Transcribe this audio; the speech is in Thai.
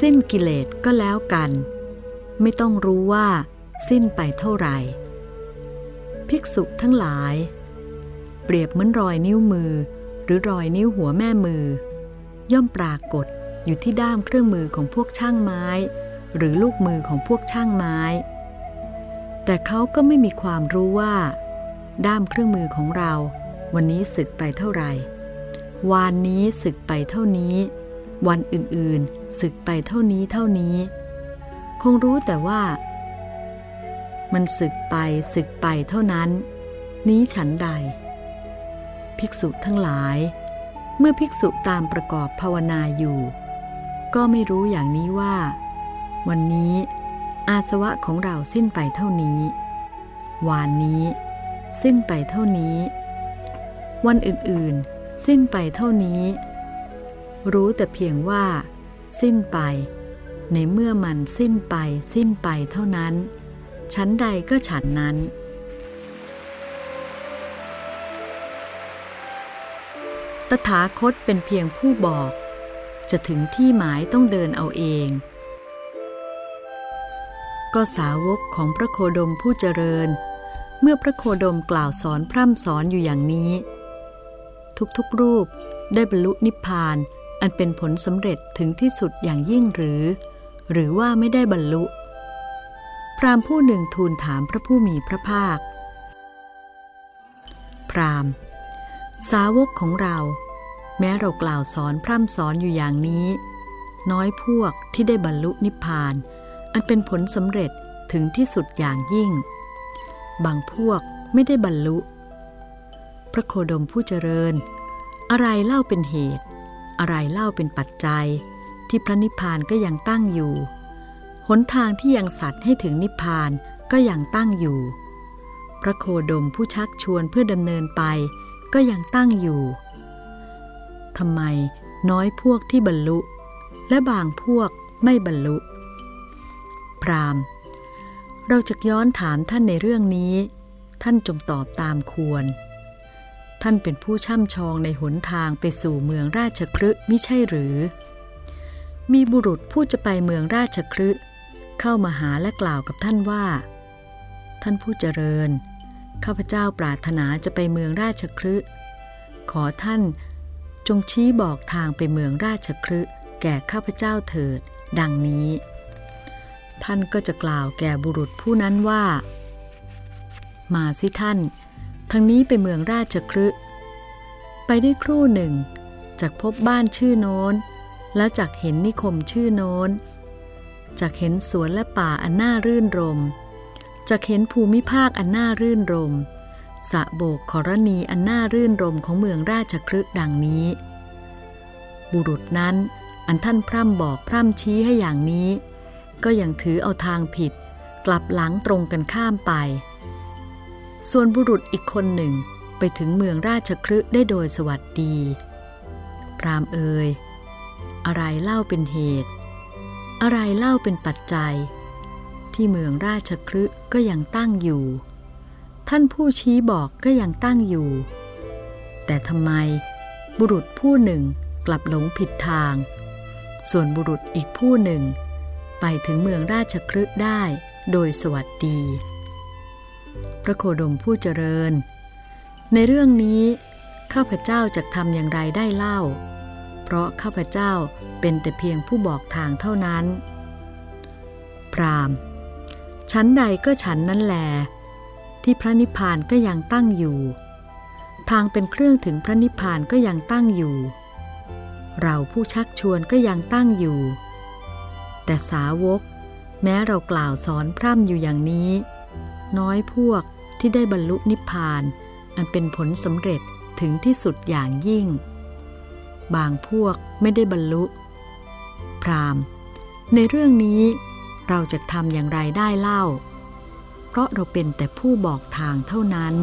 สิ้นกิเลสก็แล้วกัน ไม่ต้องรู้ว่า สิ้นไปเท่าไหร่ ภิกษุทั้งหลาย เปรียบเหมือนรอยนิ้วมือ หรือรอยนิ้วหัวแม่มือ ย่อมปรากฏอยู่ที่ด้ามเครื่องมือของพวกช่างไม้ หรือลูกมือของพวกช่างไม้ แต่เขาก็ไม่มีความรู้ว่า ด้ามเครื่องมือของเรา วันนี้สึกไปเท่าไหร่วานนี้สึกไปเท่านี้ วันอื่นๆสึกไปเท่านี้เท่านี้ คงรู้แต่ว่า มันสึกไปสึกไปเท่านั้น นี้ฉันใด ภิกษุทั้งหลาย เมื่อภิกษุตามประกอบภาวนาอยู่ ก็ไม่รู้อย่างนี้ว่า วันนี้ อาสวะของเราสิ้นไปเท่านี้ วานนี้ สิ้นไปเท่านี้ วันอื่นๆ สิ้นไปเท่านี้ รู้แต่เพียงว่า สิ้นไป ในเมื่อมันสิ้นไป สิ้นไปเท่านั้น ชั้นใดก็ฉันนั้น ตถาคตเป็นเพียงผู้บอก จะถึงที่หมายต้องเดินเอาเอง ก็สาวกของพระโคดมผู้เจริญ เมื่อพระโคดมกล่าวสอนพร่ำสอนอยู่อย่างนี้ ทุกๆรูปได้บรรลุนิพพาน อันเป็นผลสำเร็จถึงที่สุดอย่างยิ่งหรือ หรือว่าไม่ได้บรรลุ พรามผู้หนึ่งทูลถามพระผู้มีพระภาค พรามสาวกของเรา แม้เรากล่าวสอนพร่ำสอนอยู่อย่างนี้ น้อยพวกที่ได้บรรลุนิพพาน อันเป็นผลสำเร็จถึงที่สุดอย่างยิ่ง บางพวกไม่ได้บรรลุ พระโคดมผู้เจริญ อะไรเล่าเป็นเหตุ อะไรเล่าเป็นปัจจัย ที่พระนิพพานก็ยังตั้งอยู่ หนทางที่ยังสัตว์ให้ถึงนิพพานก็ยังตั้งอยู่ พระโคดมผู้ชักชวนเพื่อดำเนินไปก็ยังตั้งอยู่ ทำไมน้อยพวกที่บรรลุ และบางพวกไม่บรรลุ พรามเราจะย้อนถามท่านในเรื่องนี้ ท่านจงตอบตามควร ท่านเป็นผู้ช่ำชองในหนทางไปสู่เมืองราชครึมิใช่หรือ มีบุรุษผู้จะไปเมืองราชครึเข้ามาหาและกล่าวกับท่านว่า ท่านผู้เจริญ ข้าพเจ้าปรารถนาจะไปเมืองราชครึขอท่านจงชี้บอกทางไปเมืองราชครึแก่ข้าพเจ้าเถิด ดังนี้ ท่านก็จะกล่าวแก่บุรุษผู้นั้นว่า มาสิท่าน ทางนี้ไปเมืองราชครึไปได้ครู่หนึ่งจากพบบ้านชื่อโน้น และจากเห็นนิคมชื่อโน้น จากเห็นสวนและป่าอันน่ารื่นรม จากเห็นภูมิภาคอันน่ารื่นรมสะโบกขรณีอันน่ารื่นรมของเมืองราชครึดังนี้ บุรุษนั้นอันท่านพร่ำบอกพร่ำชี้ให้อย่างนี้ ก็ยังถือเอาทางผิด กลับหลังตรงกันข้ามไป ส่วนบุรุษอีกคนหนึ่งไปถึงเมืองราชครึได้โดยสวัสดี พรามเอ่ยอะไรเล่าเป็นเหตุ อะไรเล่าเป็นปัจจัย ที่เมืองราชครึก็ยังตั้งอยู่ ท่านผู้ชี้บอกก็ยังตั้งอยู่ แต่ทำไมบุรุษผู้หนึ่งกลับหลงผิดทาง ส่วนบุรุษอีกผู้หนึ่ง ไปถึงเมืองราชครึได้โดยสวัสดี พระโคดมผู้เจริญ ในเรื่องนี้ ข้าพเจ้าจะทำอย่างไรได้เล่า เพราะข้าพเจ้าเป็นแต่เพียงผู้บอกทางเท่านั้น พรามชั้นใดก็ฉันนั้นแหลที่พระนิพพานก็ยังตั้งอยู่ ทางเป็นเครื่องถึงพระนิพพานก็ยังตั้งอยู่ เราผู้ชักชวนก็ยังตั้งอยู่ แต่สาวก แม้เรากล่าวสอนพร่ำอยู่อย่างนี้ น้อยพวกที่ได้บรรลุนิพพาน อันเป็นผลสำเร็จถึงที่สุดอย่างยิ่ง บางพวกไม่ได้บรรลุ พรามในเรื่องนี้เราจะทำอย่างไรได้เล่า เพราะเราเป็นแต่ผู้บอกทางเท่านั้น